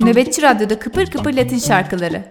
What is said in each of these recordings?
Nöbetçi Radyo'da kıpır kıpır Latin şarkıları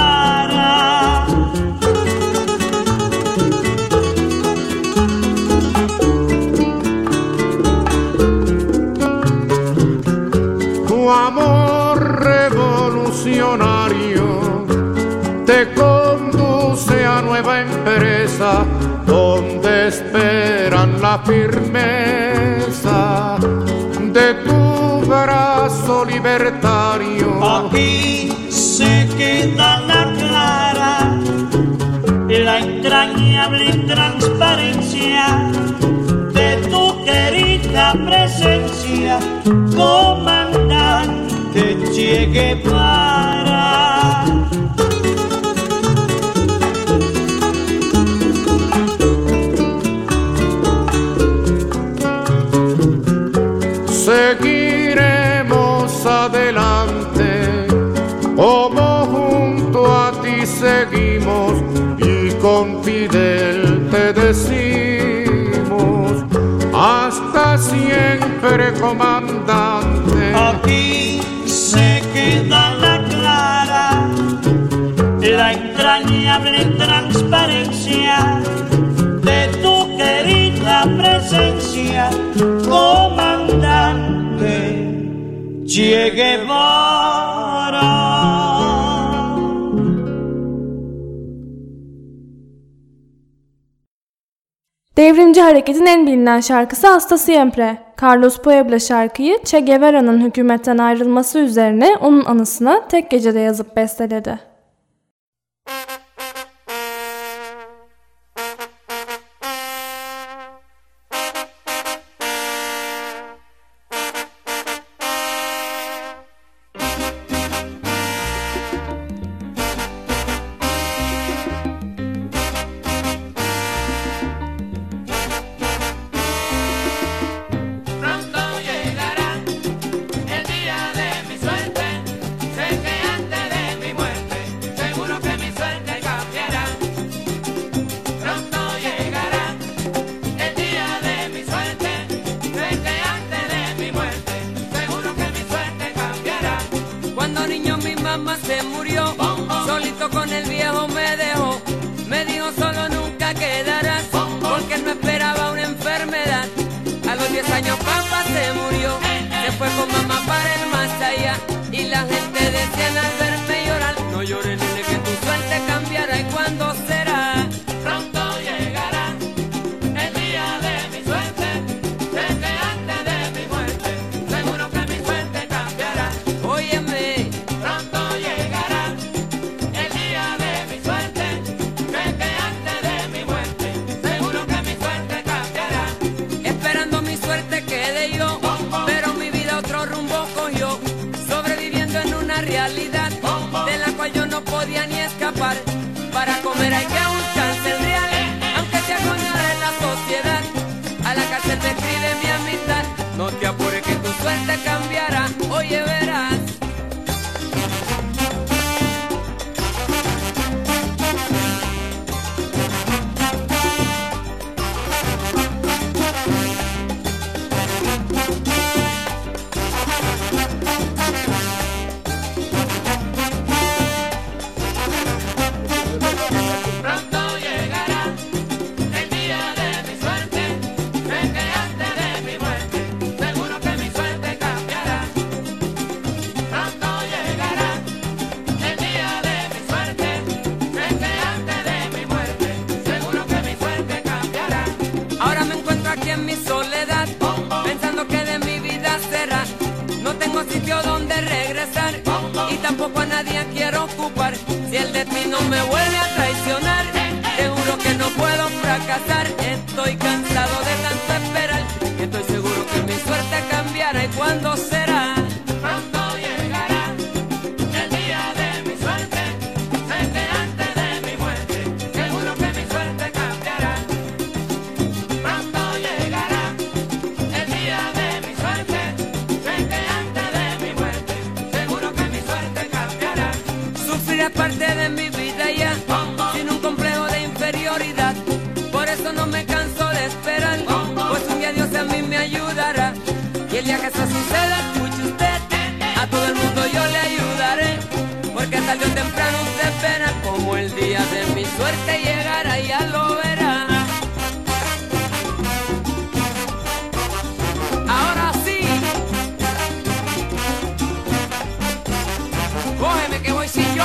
Esperan la firmeza de tu brazo libertario. Aquí se queda la clara, la entrañable transparencia de tu querida presencia, comandante Che Guevara. Comandante. Aquí se queda la clara, la entrañable transparencia de tu querida presencia, comandante Che. Devrimci hareketin en bilinen şarkısı Hasta Siempre. Carlos Puebla şarkıyı Che Guevara'nın hükümetten ayrılması üzerine onun anısına tek gecede yazıp besteledi. realidad de la cual yo no podía ni escapar para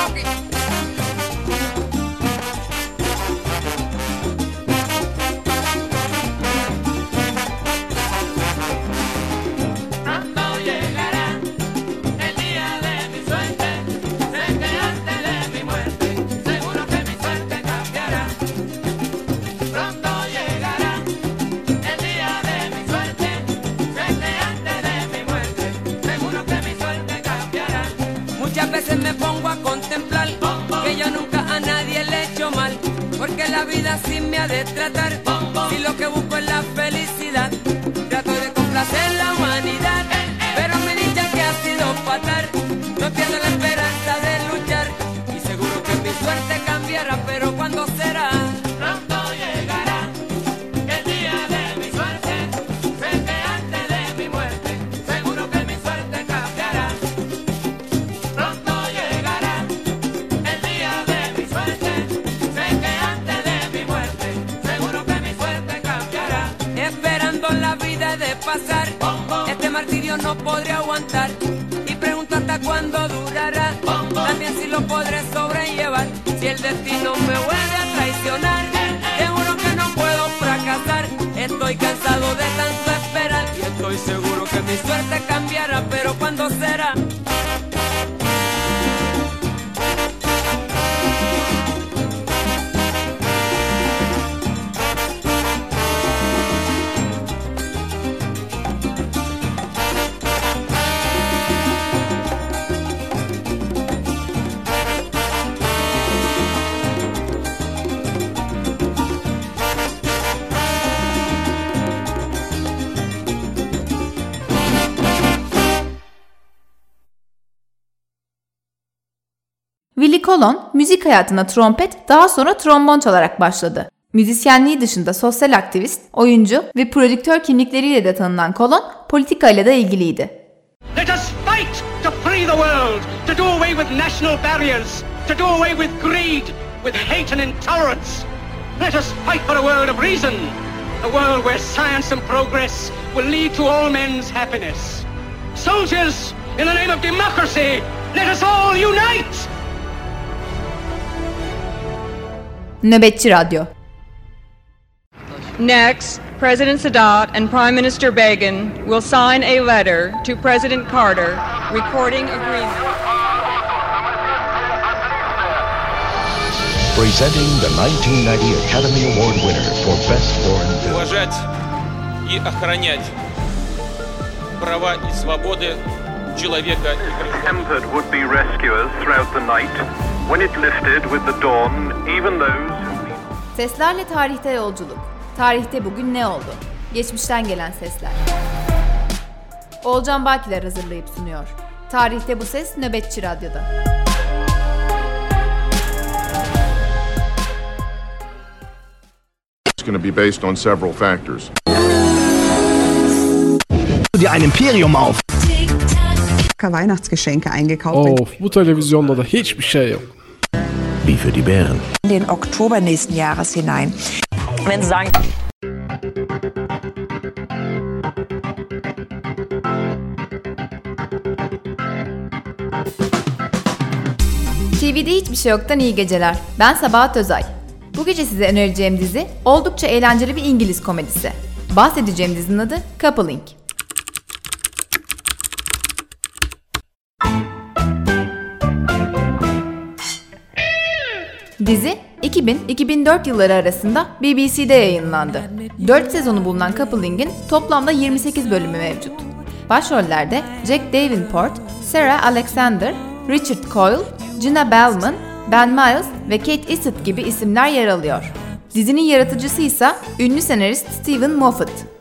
pocket. Kolon, müzik hayatına trompet, daha sonra trombon çalarak başladı. Müzisyenliği dışında sosyal aktivist, oyuncu ve prodüktör kimlikleriyle de tanınan Kolon, politikayla da ilgiliydi. Let us fight to free the world, to do away with national barriers, to do away with greed, with hate and intolerance. Let us fight for a world of reason, a world where science and progress will lead to all men's happiness. Soldiers, in the name of democracy, let us all unite! Nöbetçi Radyo Next, President Sadat and Prime Minister Begin will sign a letter to President Carter recording agreement. Presenting the 1990 Academy Award winner for Best Foreign Film. уважать и охранять права и свободы человека и гражданина. Tempered would-be rescuers throughout the night. When it lifted with the dawn, even those Seslerle tarihte yolculuk. Tarihte bugün ne oldu? Geçmişten gelen sesler. Olcan Bakiler hazırlayıp sunuyor. Tarihte bu ses Nöbetçi Radyo'da. It's going to be based on several factors. dir ein Imperium auf. Weihnachtsgeschenke eingekauft. Of bu televizyonda da hiçbir şey yok. Wie für die Bären. In den Oktober nächsten Jahres hinein. Wenn Sie sagen, TV'de hiçbir şey yoktan iyi geceler. Ben Sabahat Özay. Bu gece size önereceğim dizi oldukça eğlenceli bir İngiliz komedisi. Bahsedeceğim dizinin adı Coupling. Dizi 2000-2004 yılları arasında BBC'de yayınlandı. 4 sezonu bulunan Coupling'in toplamda 28 bölümü mevcut. Başrollerde Jack Davenport, Sarah Alexander, Richard Coyle, Gina Bellman, Ben Miles ve Kate Eastwood gibi isimler yer alıyor. Dizinin yaratıcısı ise ünlü senarist Stephen Moffat.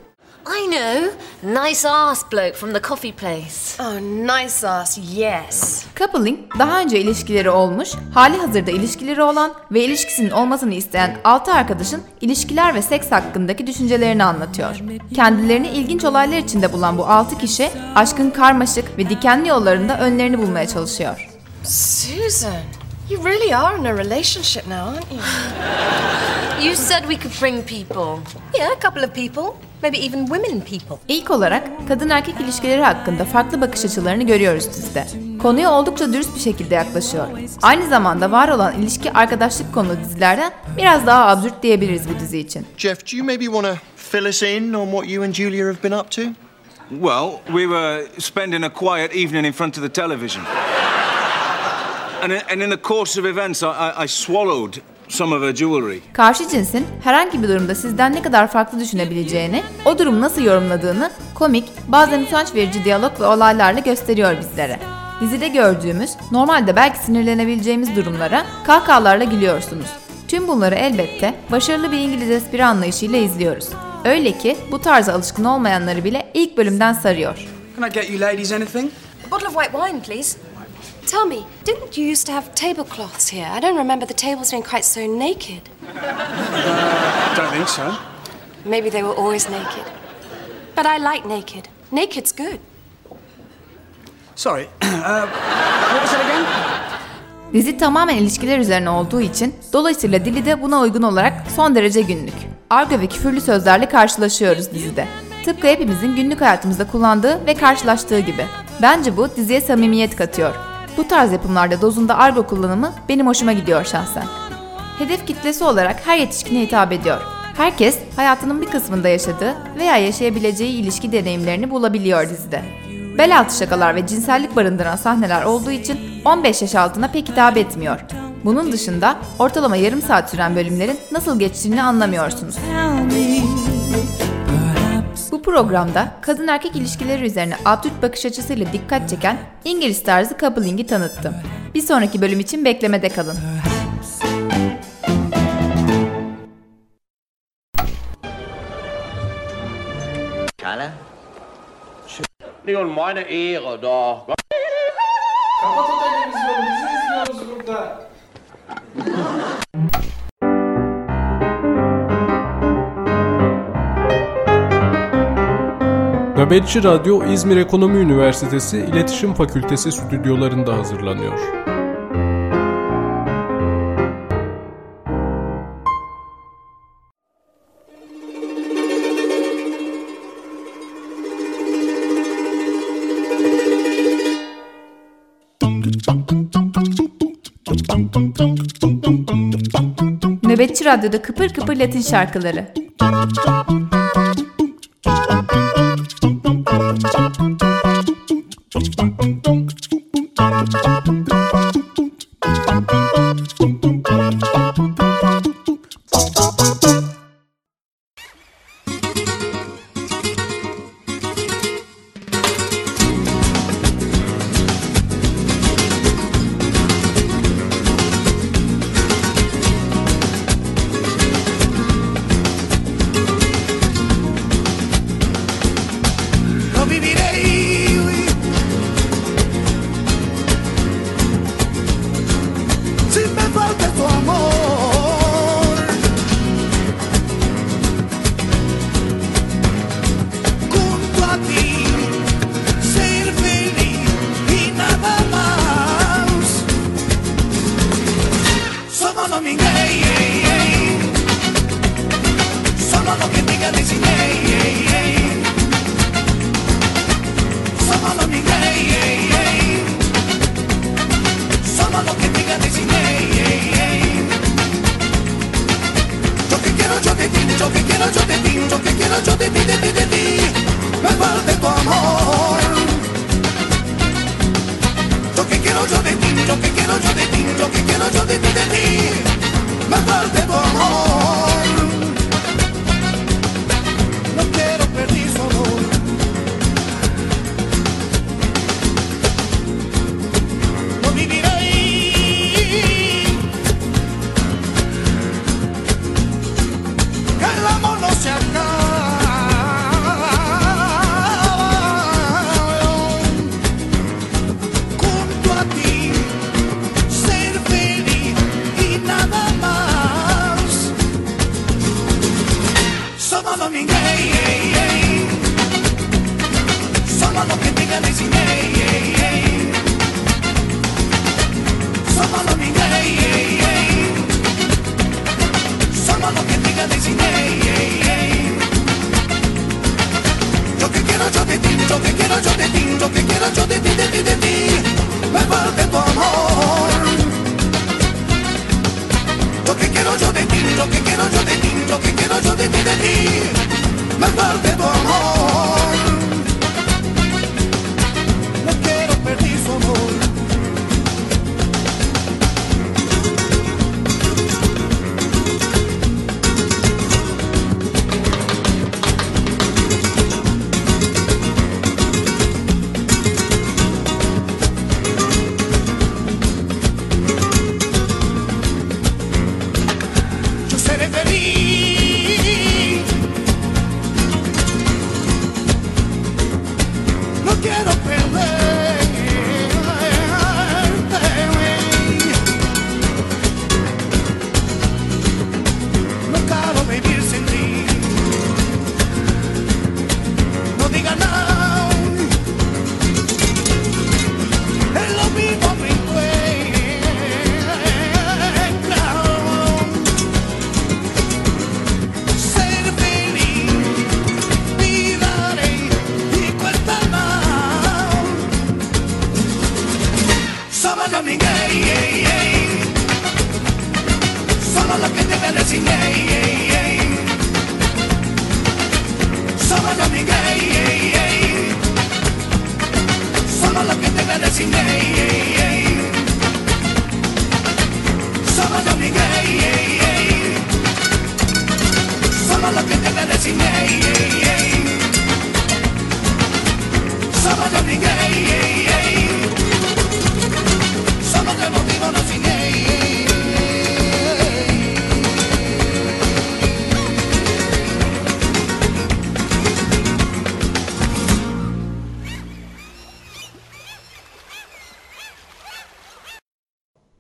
I know, nice ass bloke from the coffee place. Oh, nice ass, yes. Coupling, daha önce ilişkileri olmuş, hali hazırda ilişkileri olan ve ilişkisinin olmasını isteyen 6 arkadaşın ilişkiler ve seks hakkındaki düşüncelerini anlatıyor. Kendilerini ilginç olaylar içinde bulan bu 6 kişi, aşkın karmaşık ve dikenli yollarında önlerini bulmaya çalışıyor. Susan, you really are in a relationship now, aren't you? You said we could bring people. Yeah, a couple of people. Maybe even women people. İlk olarak kadın erkek ilişkileri hakkında farklı bakış açılarını görüyoruz dizide. Konuya oldukça dürüst bir şekilde yaklaşıyor. Aynı zamanda var olan ilişki arkadaşlık konulu dizilerden biraz daha absürt diyebiliriz bu dizi için. Jeff, do you maybe want to fill us in on what you and Julia have been up to? Well, we were spending a quiet evening in front of the television. and, in- and in the course of events, I, I, I swallowed some of her jewellery. Karşı cinsin herhangi bir durumda sizden ne kadar farklı düşünebileceğini, o durumu nasıl yorumladığını komik, bazen utanç verici diyalog ve olaylarla gösteriyor bizlere. Dizide gördüğümüz, normalde belki sinirlenebileceğimiz durumlara kahkahalarla gülüyorsunuz. Tüm bunları elbette başarılı bir İngiliz espri anlayışıyla izliyoruz. Öyle ki bu tarza alışkın olmayanları bile ilk bölümden sarıyor. Can I get you ladies anything? A bottle of white wine, please. Tell me, didn't you used to have tablecloths here? I don't remember the tables being quite so naked. I don't think so. Maybe they were always naked. But I like naked. Naked's good. Sorry. uh, what was it again? Dizi tamamen ilişkiler üzerine olduğu için dolayısıyla dili de buna uygun olarak son derece günlük. Argo ve küfürlü sözlerle karşılaşıyoruz dizide. Tıpkı hepimizin günlük hayatımızda kullandığı ve karşılaştığı gibi. Bence bu diziye samimiyet katıyor. Bu tarz yapımlarda dozunda argo kullanımı benim hoşuma gidiyor şahsen. Hedef kitlesi olarak her yetişkine hitap ediyor. Herkes hayatının bir kısmında yaşadığı veya yaşayabileceği ilişki deneyimlerini bulabiliyor dizide. Bel altı şakalar ve cinsellik barındıran sahneler olduğu için 15 yaş altına pek hitap etmiyor. Bunun dışında ortalama yarım saat süren bölümlerin nasıl geçtiğini anlamıyorsunuz. Bu programda kadın erkek ilişkileri üzerine absürt bakış açısıyla dikkat çeken İngiliz tarzı coupling'i tanıttım. Bir sonraki bölüm için beklemede kalın. Er jo meine Ehre, da. Kapatın televizyonu bizi izliyoruz burada. Nöbetçi Radyo İzmir Ekonomi Üniversitesi İletişim Fakültesi stüdyolarında hazırlanıyor. Nöbetçi Radyo'da kıpır kıpır Latin şarkıları. tum, tum.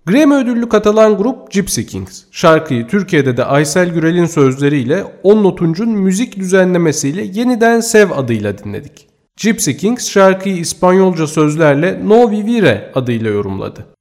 Grammy ödüllü Katalan grup Gypsy Kings. Şarkıyı Türkiye'de de Aysel Gürel'in sözleriyle On Not'uncun müzik düzenlemesiyle yeniden Sev adıyla dinledik. Gypsy Kings şarkıyı İspanyolca sözlerle No Vivire adıyla yorumladı.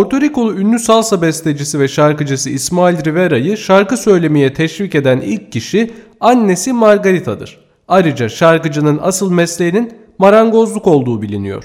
Porto Rikolu ünlü salsa bestecisi ve şarkıcısı İsmail Rivera'yı şarkı söylemeye teşvik eden ilk kişi annesi Margarita'dır. Ayrıca şarkıcının asıl mesleğinin marangozluk olduğu biliniyor.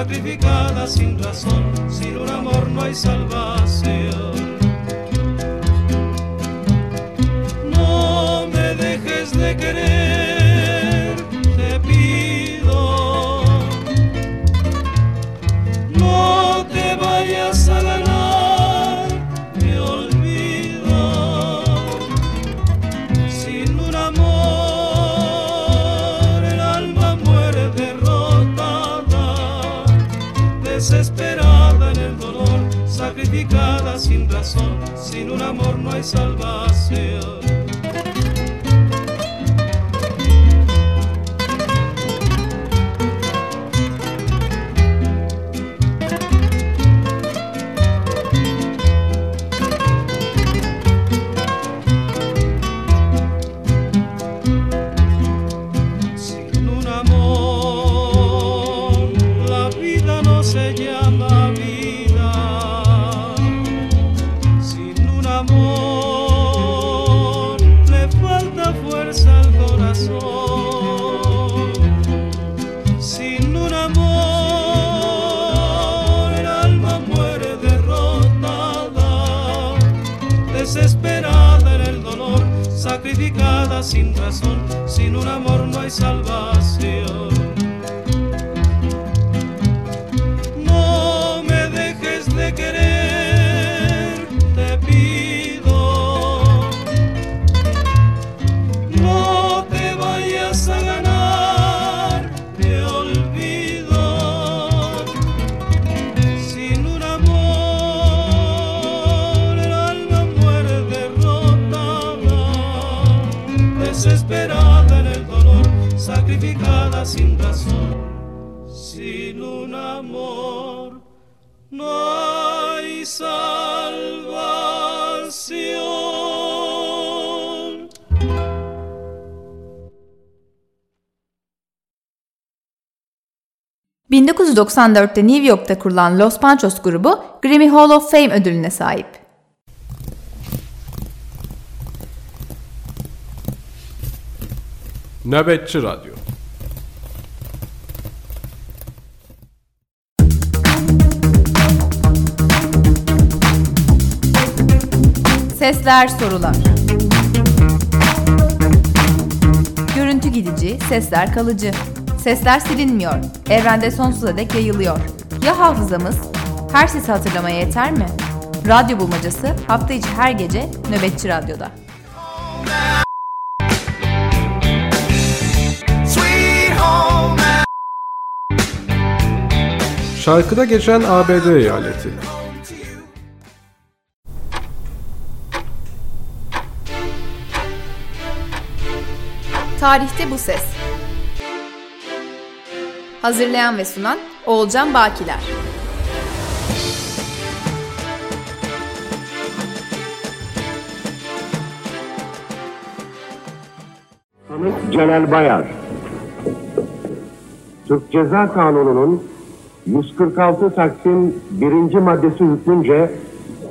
Sacrificada sin razón. Sin un amor no hay salvación. Un sacrificada sin razón. Sin un amor no hay salvación. 1994'te New York'ta kurulan Los Panchos grubu Grammy Hall of Fame ödülüne sahip. Nöbetçi Radyo Sesler sorular. Görüntü gidici, sesler kalıcı. Sesler silinmiyor, evrende sonsuza dek yayılıyor. Ya hafızamız? Her sesi hatırlamaya yeter mi? Radyo bulmacası hafta içi her gece Nöbetçi Radyo'da. Şarkıda geçen ABD eyaleti. Tarihte bu ses. Hazırlayan ve sunan Oğulcan Bakiler. Sanık Celal Bayar. Türk Ceza Kanunu'nun 146 Taksim 1. maddesi hükmünce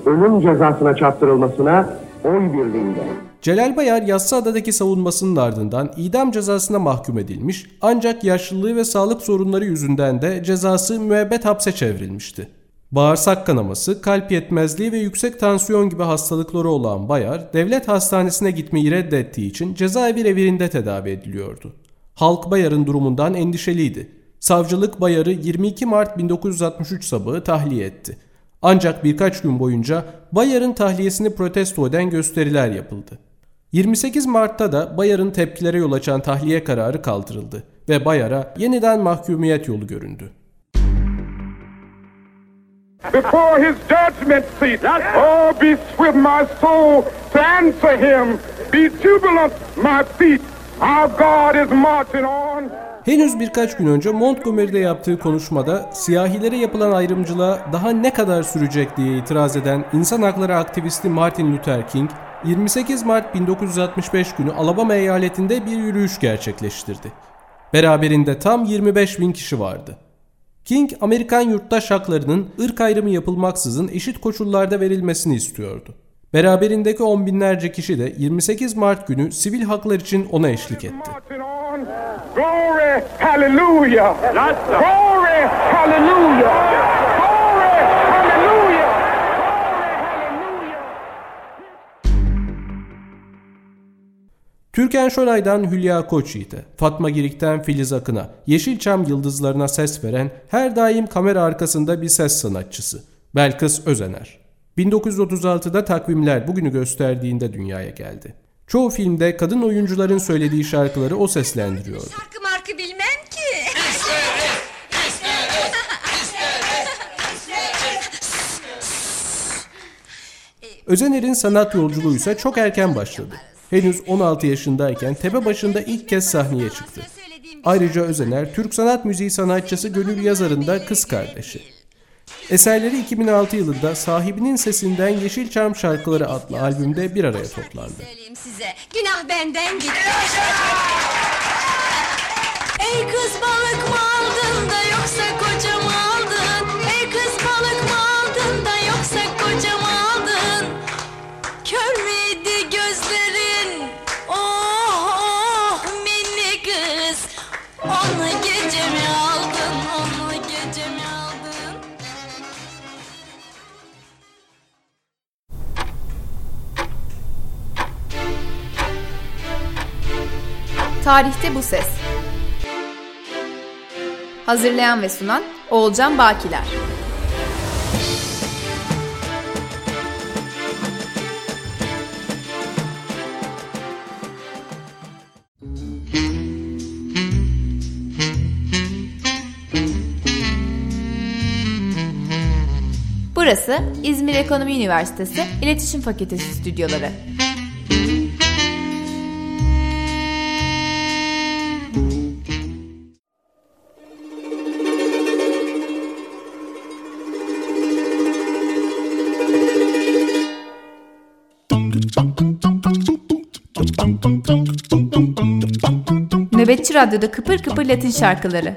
ölüm cezasına çarptırılmasına oy birliğiyle Celal Bayar Yassıada'daki savunmasının ardından idam cezasına mahkum edilmiş ancak yaşlılığı ve sağlık sorunları yüzünden de cezası müebbet hapse çevrilmişti. Bağırsak kanaması, kalp yetmezliği ve yüksek tansiyon gibi hastalıkları olan Bayar, devlet hastanesine gitmeyi reddettiği için cezaevi revirinde tedavi ediliyordu. Halk Bayar'ın durumundan endişeliydi. Savcılık Bayar'ı 22 Mart 1963 sabahı tahliye etti. Ancak birkaç gün boyunca Bayar'ın tahliyesini protesto eden gösteriler yapıldı. 28 Mart'ta da Bayar'ın tepkilere yol açan tahliye kararı kaldırıldı ve Bayar'a yeniden mahkumiyet yolu göründü. before his judgment seat. Oh, be swift, my soul, to answer him. Be jubilant, my feet. Our God is marching on. Henüz birkaç gün önce Montgomery'de yaptığı konuşmada siyahilere yapılan ayrımcılığa daha ne kadar sürecek diye itiraz eden insan hakları aktivisti Martin Luther King, 28 Mart 1965 günü Alabama eyaletinde bir yürüyüş gerçekleştirdi. Beraberinde tam 25 bin kişi vardı. King, Amerikan yurttaş haklarının ırk ayrımı yapılmaksızın eşit koşullarda verilmesini istiyordu. Beraberindeki on binlerce kişi de 28 Mart günü sivil haklar için ona eşlik etti. Glory, hallelujah. Glory, hallelujah. Türkan Şoray'dan Hülya Koçyiğit'e, Fatma Girik'ten Filiz Akın'a, Yeşilçam yıldızlarına ses veren her daim kamera arkasında bir ses sanatçısı. Belkıs Özener. 1936'da takvimler bugünü gösterdiğinde dünyaya geldi. Çoğu filmde kadın oyuncuların söylediği şarkıları o seslendiriyordu. Şarkı markı bilmem ki. Özener'in sanat yolculuğu ise çok erken başladı. Henüz 16 yaşındayken tepe başında ilk kez sahneye çıktı. Ayrıca Özener, Türk sanat müziği sanatçısı Gönül Yazar'ın da kız kardeşi. Eserleri 2006 yılında sahibinin sesinden Yeşilçam Şarkıları adlı albümde bir araya toplandı. Size. Günah benden gitti. Ey kız balık mı aldın da yoksa Tarihte bu ses. Hazırlayan ve sunan Oğulcan Bakiler. Burası İzmir Ekonomi Üniversitesi İletişim Fakültesi stüdyoları. Nöbetçi Radyo'da kıpır kıpır Latin şarkıları.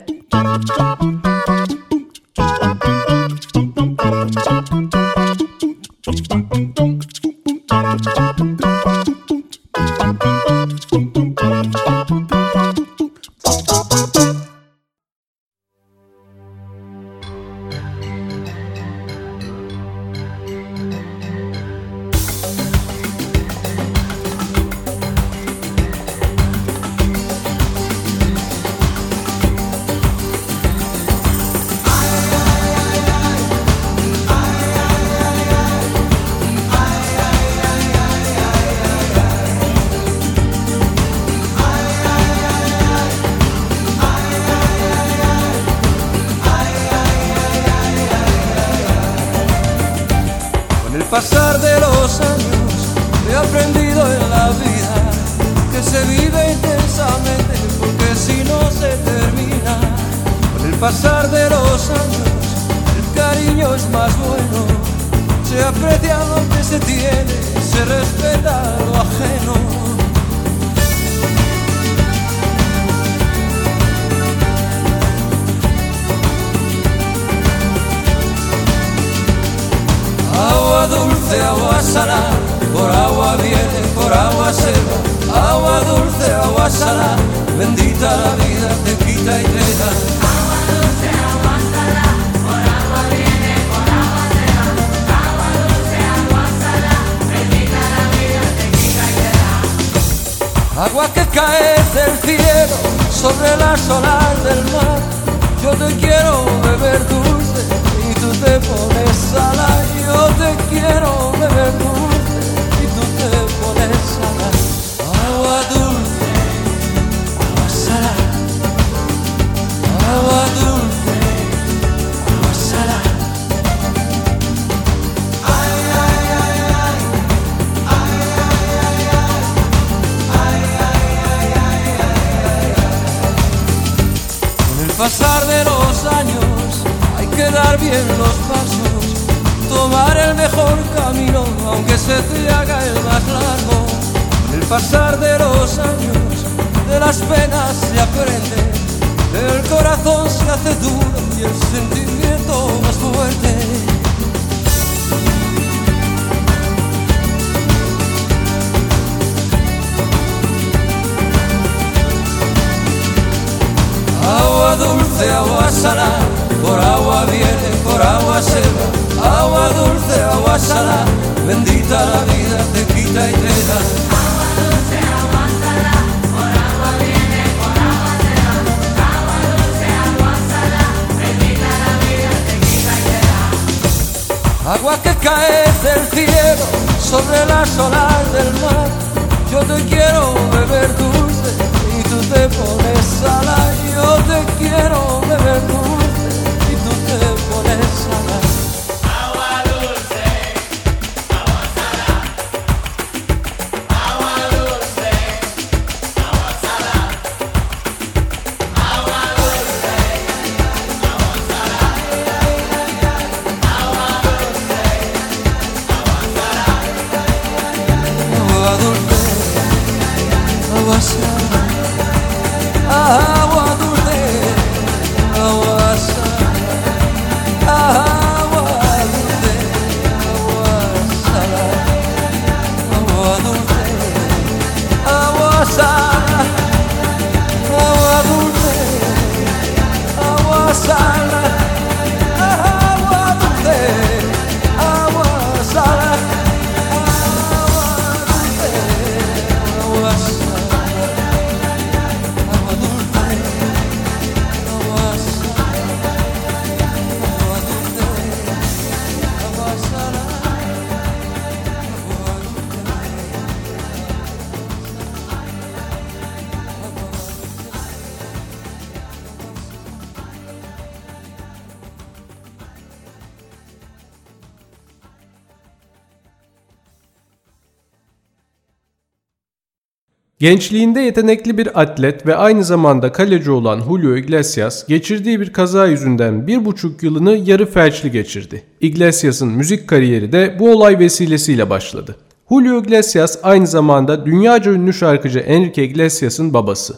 Dar bien los pasos, tomar el mejor camino, aunque se te haga el más largo. El pasar de los años, de las penas se aprende, el corazón se hace duro y el sentimiento más fuerte. Agua dulce, agua salada, por agua viene, por agua se va. Agua dulce, agua salada, bendita la vida, te quita y te da. Agua dulce, agua salada, por agua viene, por agua se. Agua dulce, agua salada, bendita la vida, te quita y te da. Agua que cae del cielo sobre las olas del mar. Yo te quiero beber dulce y tú te pones salada. Yo te quiero beber dulce por esa Gençliğinde yetenekli bir atlet ve aynı zamanda kaleci olan Julio Iglesias geçirdiği bir kaza yüzünden bir buçuk yılını yarı felçli geçirdi. Iglesias'ın müzik kariyeri de bu olay vesilesiyle başladı. Julio Iglesias aynı zamanda dünyaca ünlü şarkıcı Enrique Iglesias'ın babası.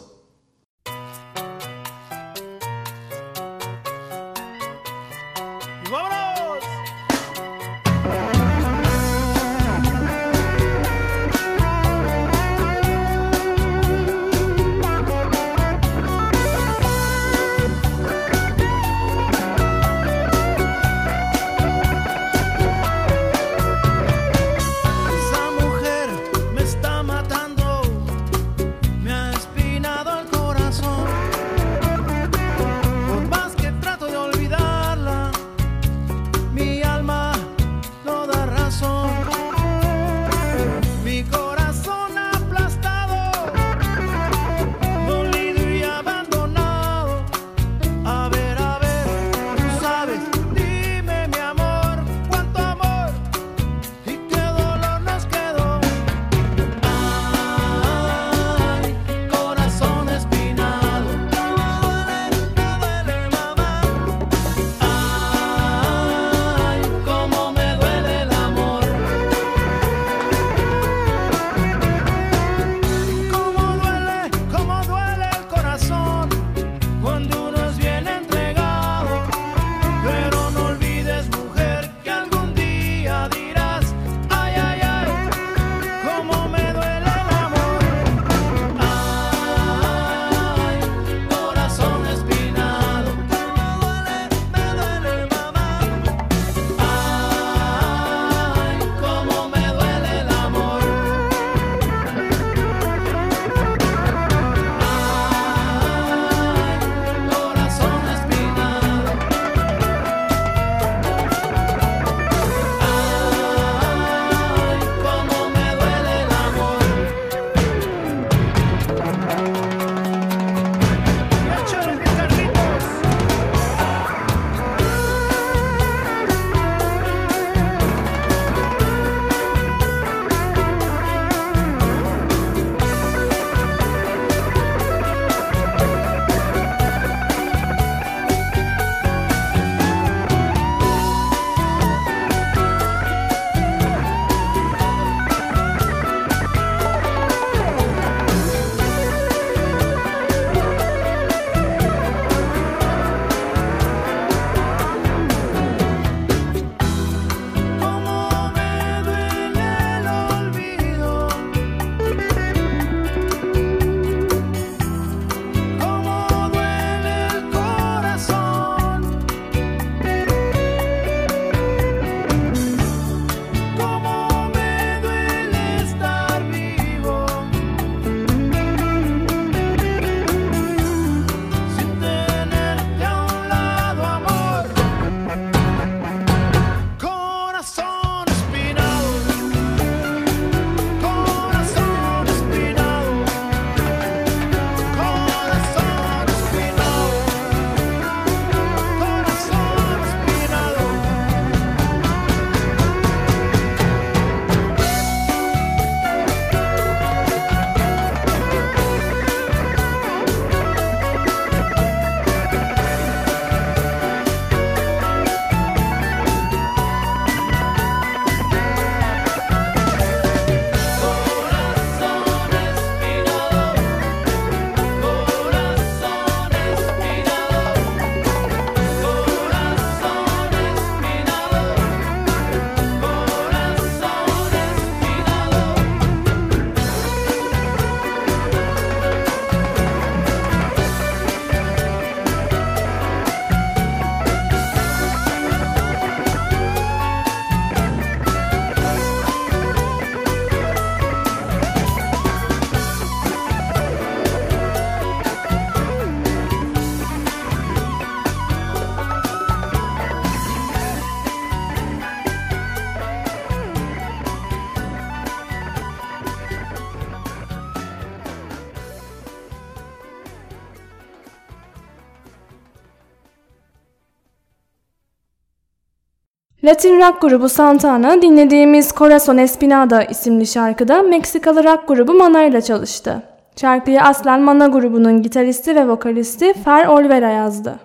Latin rock grubu Santana dinlediğimiz Corazon Espinada isimli şarkıda Meksikalı rock grubu Mana ile çalıştı. Şarkıyı aslen Mana grubunun gitaristi ve vokalisti Fer Olvera yazdı.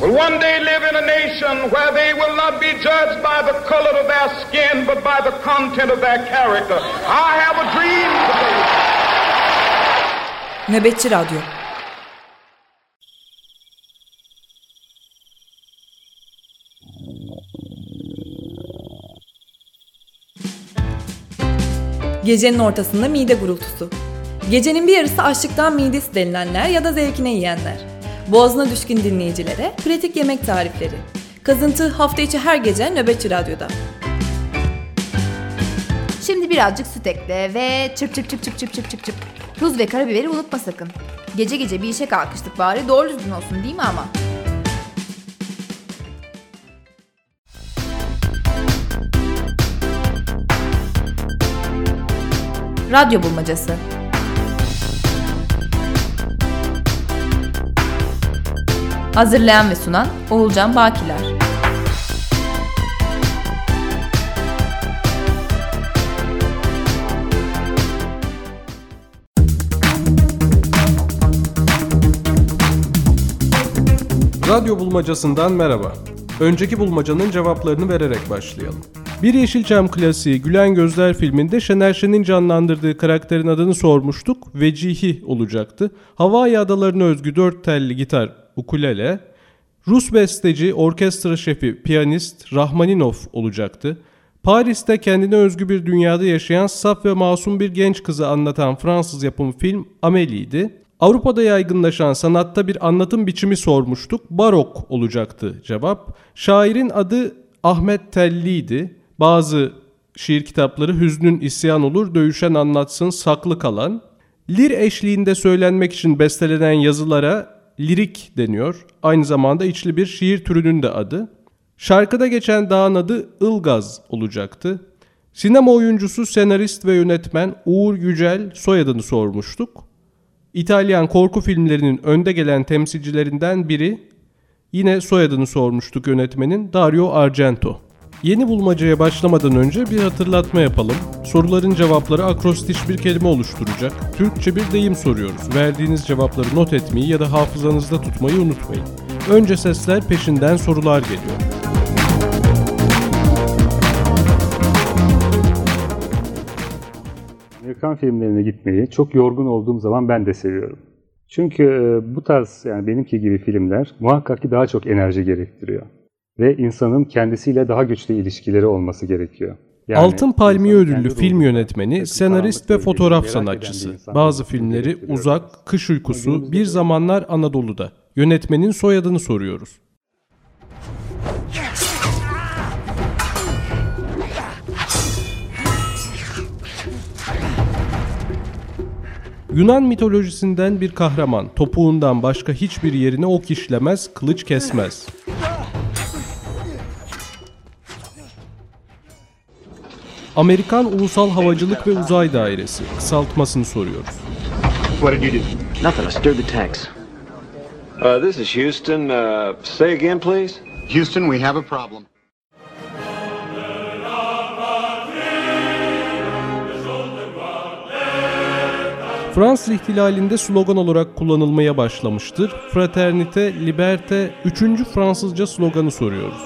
Will one day live in a nation where they will not be judged by the color of their skin, but by the content of their character. I have a dream. Nöbetçi Radyo Gecenin ortasında mide gurultusu. Gecenin bir yarısı açlıktan midesi denilenler ya da zevkine yiyenler. Boğazına düşkün dinleyicilere pratik yemek tarifleri. Kazıntı hafta içi her gece Nöbetçi Radyo'da. Şimdi birazcık süt ekle ve çırp çırp çırp çırp çırp çırp çırp. Tuz ve karabiberi unutma sakın. Gece gece bir işe kalkıştık bari doğru düzgün olsun değil mi ama? Radyo Bulmacası Hazırlayan ve sunan Oğulcan Bakiler Radyo bulmacasından merhaba. Önceki bulmacanın cevaplarını vererek başlayalım. Bir Yeşilçam klasiği Gülen Gözler filminde Şener Şen'in canlandırdığı karakterin adını sormuştuk. Vecihi olacaktı. Hawaii adalarına özgü dört telli gitar ukulele. Rus besteci, orkestra şefi, piyanist Rahmaninov olacaktı. Paris'te kendine özgü bir dünyada yaşayan saf ve masum bir genç kızı anlatan Fransız yapımı film Amélie'ydi. Avrupa'da yaygınlaşan sanatta bir anlatım biçimi sormuştuk. Barok olacaktı cevap. Şairin adı Ahmet Telli'ydi. Bazı şiir kitapları hüznün isyan olur, dövüşen anlatsın, saklı kalan. Lir eşliğinde söylenmek için bestelenen yazılara lirik deniyor. Aynı zamanda içli bir şiir türünün de adı. Şarkıda geçen dağın adı Ilgaz olacaktı. Sinema oyuncusu, senarist ve yönetmen Uğur Yücel soyadını sormuştuk. İtalyan korku filmlerinin önde gelen temsilcilerinden biri yine soyadını sormuştuk yönetmenin Dario Argento. Yeni bulmacaya başlamadan önce bir hatırlatma yapalım. Soruların cevapları akrostiş bir kelime oluşturacak. Türkçe bir deyim soruyoruz. Verdiğiniz cevapları not etmeyi ya da hafızanızda tutmayı unutmayın. Önce sesler peşinden sorular geliyor. Amerikan filmlerine gitmeyi çok yorgun olduğum zaman ben de seviyorum. Çünkü e, bu tarz yani benimki gibi filmler muhakkak ki daha çok enerji gerektiriyor. Ve insanın kendisiyle daha güçlü ilişkileri olması gerekiyor. Yani Altın Palmiye ödüllü film yönetmeni, senarist ve fotoğraf sanatçısı. Bazı filmleri Uzak, Kış Uykusu, Bir Zamanlar Anadolu'da. Yönetmenin soyadını soruyoruz. Yunan mitolojisinden bir kahraman, topuğundan başka hiçbir yerine ok işlemez, kılıç kesmez. Amerikan Ulusal Havacılık ve Uzay Dairesi, kısaltmasını soruyoruz. What did you do? Nothing. I stirred the tanks. Uh, this is Houston. Uh, say again, please. Houston, we have a problem. Fransız ihtilalinde slogan olarak kullanılmaya başlamıştır. Fraternite, Liberte, 3. Fransızca sloganı soruyoruz.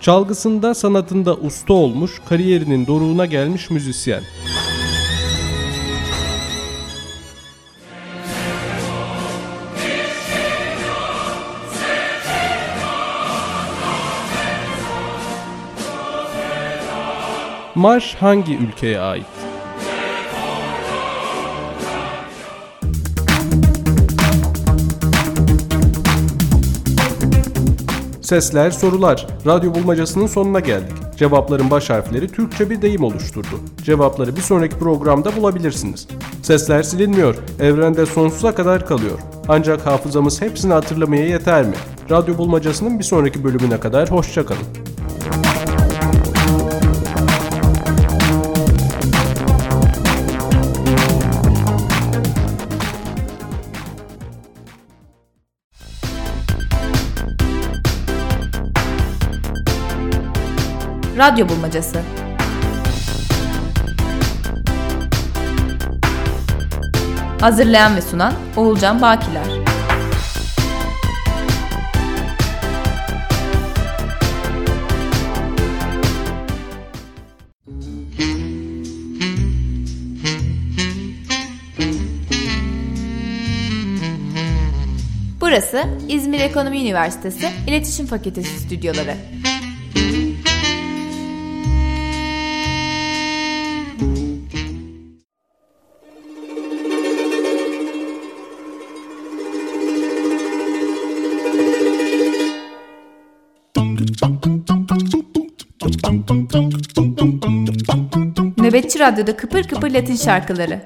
Çalgısında, sanatında usta olmuş, kariyerinin doruğuna gelmiş müzisyen. Marş hangi ülkeye ait? Sesler, sorular. Radyo bulmacasının sonuna geldik. Cevapların baş harfleri Türkçe bir deyim oluşturdu. Cevapları bir sonraki programda bulabilirsiniz. Sesler silinmiyor, evrende sonsuza kadar kalıyor. Ancak hafızamız hepsini hatırlamaya yeter mi? Radyo Bulmacası'nın bir sonraki bölümüne kadar hoşçakalın. Radyo Bulmacası Hazırlayan ve sunan Oğulcan Bakiler Burası İzmir Ekonomi Üniversitesi İletişim Fakültesi stüdyoları. Nöbetçi Radyo'da kıpır kıpır Latin şarkıları.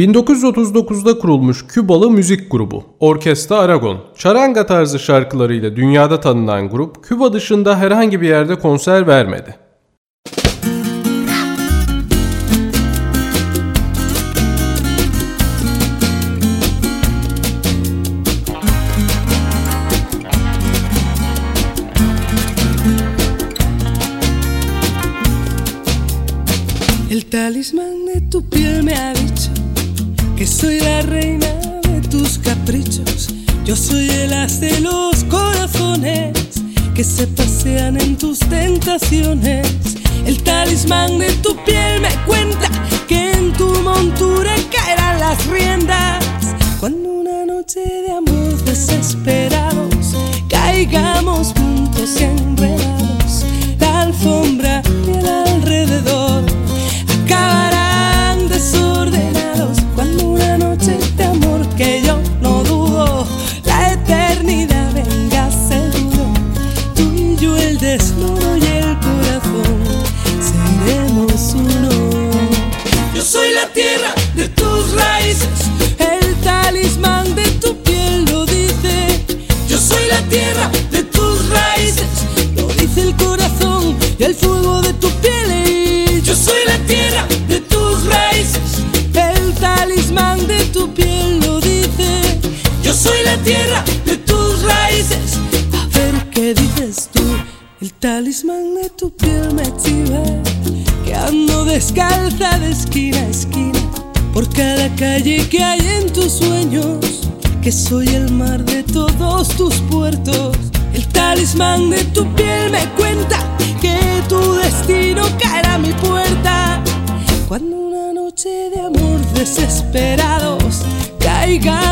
1939'da kurulmuş Kübalı müzik grubu Orkestra Aragon, çaranga tarzı şarkılarıyla dünyada tanınan grup Küba dışında herhangi bir yerde konser vermedi. El talismán de tu piel me que soy la reina de tus caprichos. Yo soy el as de los corazones que se pasean en tus tentaciones. El talismán de tu piel me cuenta que en tu montura caerán las riendas. Cuando una noche de amor desesperados caigamos juntos enredados, la alfombra y el alrededor talismán de tu piel me chiva que ando descalza de esquina a esquina por cada calle que hay en tus sueños, que soy el mar de todos tus puertos. El talismán de tu piel me cuenta que tu destino caerá a mi puerta. Cuando una noche de amor desesperados caigamos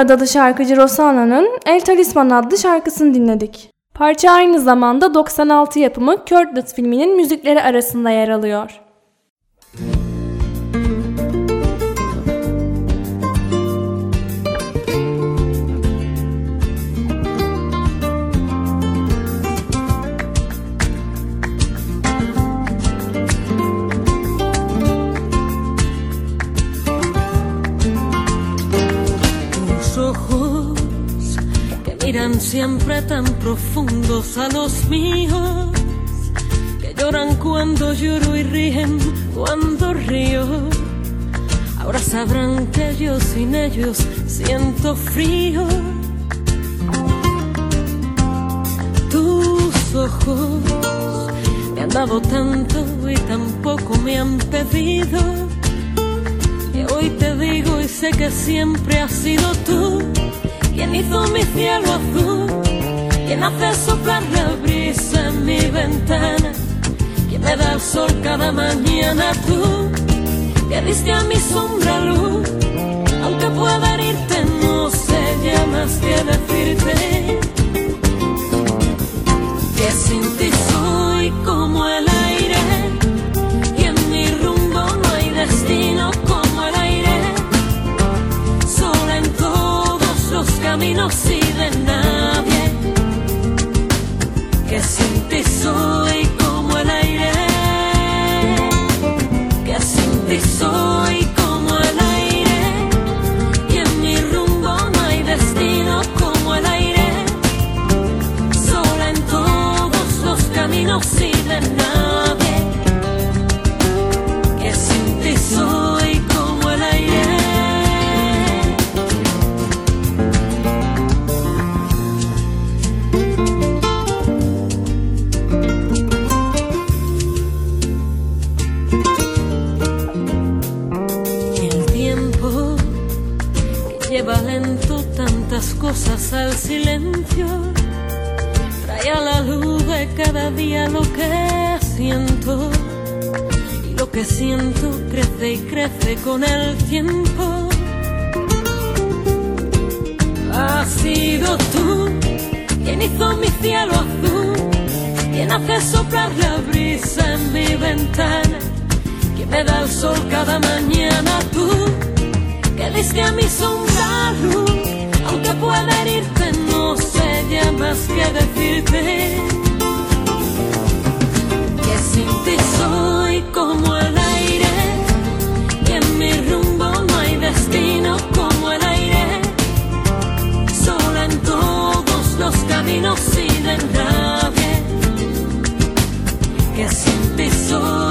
Kanarya Adalı şarkıcı Rosana'nın El Talisman adlı şarkısını dinledik. Parça aynı zamanda 96 yapımı Curtis filminin müzikleri arasında yer alıyor. Tan profundos a los míos, que lloran cuando lloro y ríen cuando río. Ahora sabrán que yo sin ellos siento frío. Tus ojos me han dado tanto y tampoco me han pedido. Y hoy te digo y sé que siempre has sido tú quien hizo mi cielo azul, quien hace soplar la brisa en mi ventana, quien me da el sol cada mañana tú, que diste a mi sombra luz, aunque pueda herirte no sé ya más que decirte que sin ti soy como el aire y en mi rumbo no hay destino como el aire, sola en todos los caminos. Las cosas al silencio. Trae a la luz de cada día lo que siento. Y lo que siento crece y crece con el tiempo. Has sido tú quien hizo mi cielo azul, quien hace soplar la brisa en mi ventana, quien me da el sol cada mañana tú, que diste a mi sombra luz, aunque pueda herirte, no sé ya más que decirte. Que sin ti soy como el aire, y en mi rumbo no hay destino como el aire sola en todos los caminos de nadie. Que sin ti soy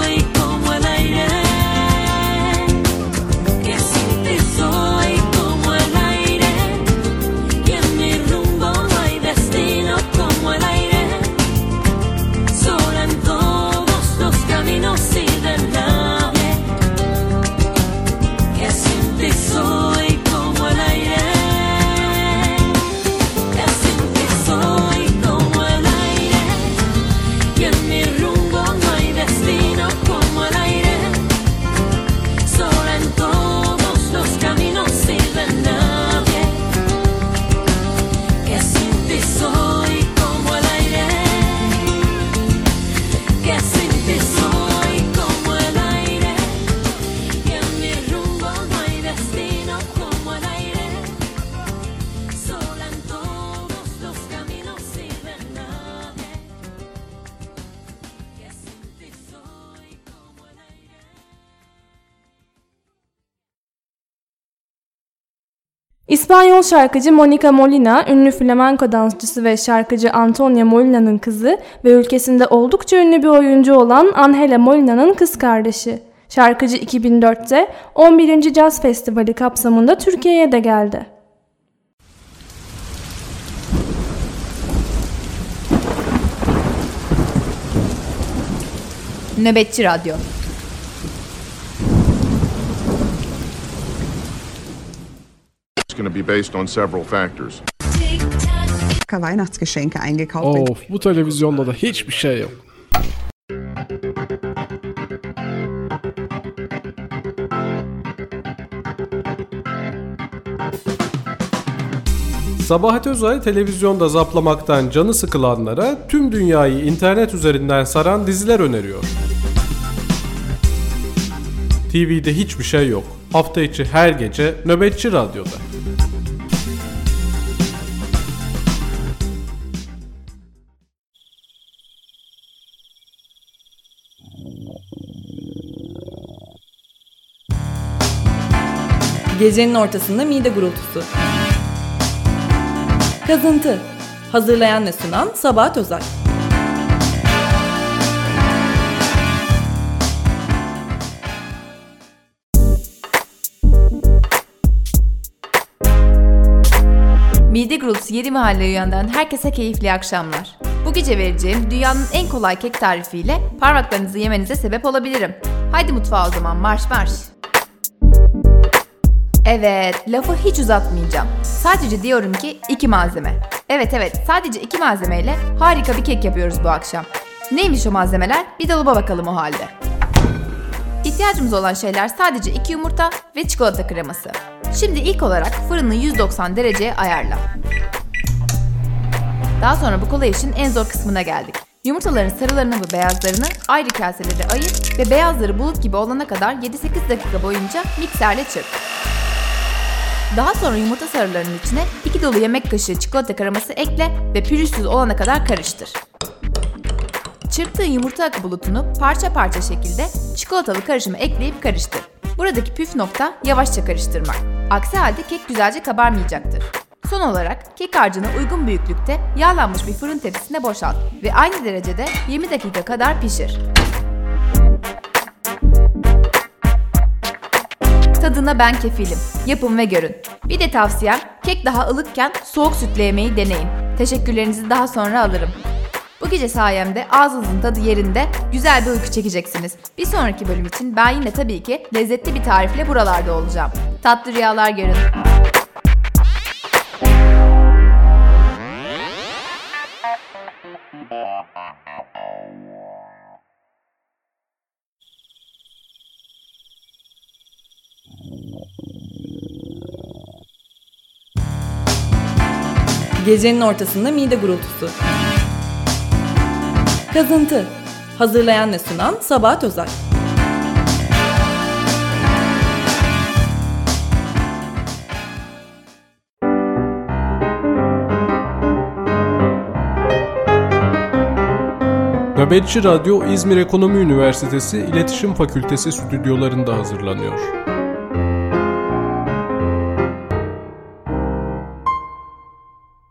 İspanyol şarkıcı Monica Molina, ünlü flamenco dansçısı ve şarkıcı Antonia Molina'nın kızı ve ülkesinde oldukça ünlü bir oyuncu olan Angela Molina'nın kız kardeşi. Şarkıcı 2004'te 11. Caz Festivali kapsamında Türkiye'ye de geldi. Nöbetçi Radyo going to be based on several factors. Weihnachtsgeschenke eingekauft. Of bu televizyonda da hiçbir şey yok. Sabahat Özay televizyonda zaplamaktan canı sıkılanlara tüm dünyayı internet üzerinden saran diziler öneriyor. TV'de hiçbir şey yok. Hafta içi her gece Nöbetçi Radyo'da. Gecenin ortasında mide gurultusu. Kazıntı. Hazırlayan ve sunan Sabahat Özay. Mide gurultusu 7 mahalle uyandan herkese keyifli akşamlar. Bu gece vereceğim dünyanın en kolay kek tarifiyle parmaklarınızı yemenize sebep olabilirim. Haydi mutfağa o zaman marş marş. Evet, lafı hiç uzatmayacağım. Sadece diyorum ki iki malzeme. Evet evet, sadece iki malzemeyle harika bir kek yapıyoruz bu akşam. Neymiş o malzemeler? Bir dolaba bakalım o halde. İhtiyacımız olan şeyler sadece 2 yumurta ve çikolata kreması. Şimdi ilk olarak fırını 190 dereceye ayarla. Daha sonra bu kolay işin en zor kısmına geldik. Yumurtaların sarılarını ve beyazlarını ayrı kaselere ayır ve beyazları bulut gibi olana kadar 7-8 dakika boyunca mikserle çırp. Daha sonra yumurta sarılarının içine 2 dolu yemek kaşığı çikolata kreması ekle ve pürüzsüz olana kadar karıştır. Çırptığın yumurta akı bulutunu parça parça şekilde çikolatalı karışıma ekleyip karıştır. Buradaki püf nokta yavaşça karıştırmak. Aksi halde kek güzelce kabarmayacaktır. Son olarak kek harcını uygun büyüklükte yağlanmış bir fırın tepsisine boşalt ve aynı derecede 20 dakika kadar pişir. tadına ben kefilim. Yapın ve görün. Bir de tavsiyem kek daha ılıkken soğuk sütle yemeği deneyin. Teşekkürlerinizi daha sonra alırım. Bu gece sayemde ağzınızın tadı yerinde güzel bir uyku çekeceksiniz. Bir sonraki bölüm için ben yine tabii ki lezzetli bir tarifle buralarda olacağım. Tatlı rüyalar görün. Yeah. Gecenin ortasında mide gurultusu. Kazıntı. Hazırlayan ve sunan Sabahat Özay. Nöbetçi Radyo İzmir Ekonomi Üniversitesi İletişim Fakültesi stüdyolarında hazırlanıyor.